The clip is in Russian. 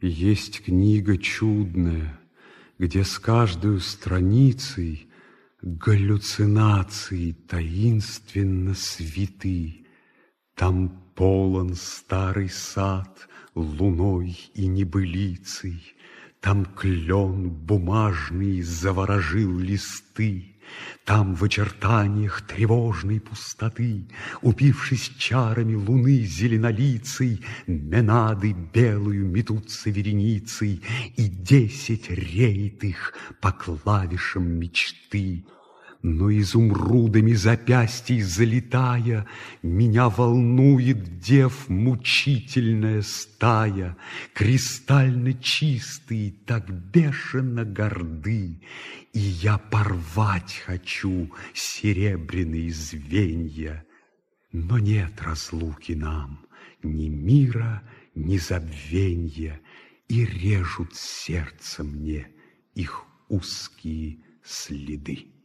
Есть книга чудная, где с каждой страницей галлюцинации таинственно святы. Там полон старый сад луной и небылицей, Там клен бумажный заворожил листы, там в очертаниях тревожной пустоты, Упившись чарами луны зеленолицей, Менады белую метутся вереницей, И десять реет их по клавишам мечты — но изумрудами запястий залетая, Меня волнует дев мучительная стая, Кристально чистые, так бешено горды, И я порвать хочу серебряные звенья. Но нет разлуки нам, ни мира, ни забвенья, И режут сердце мне их узкие следы.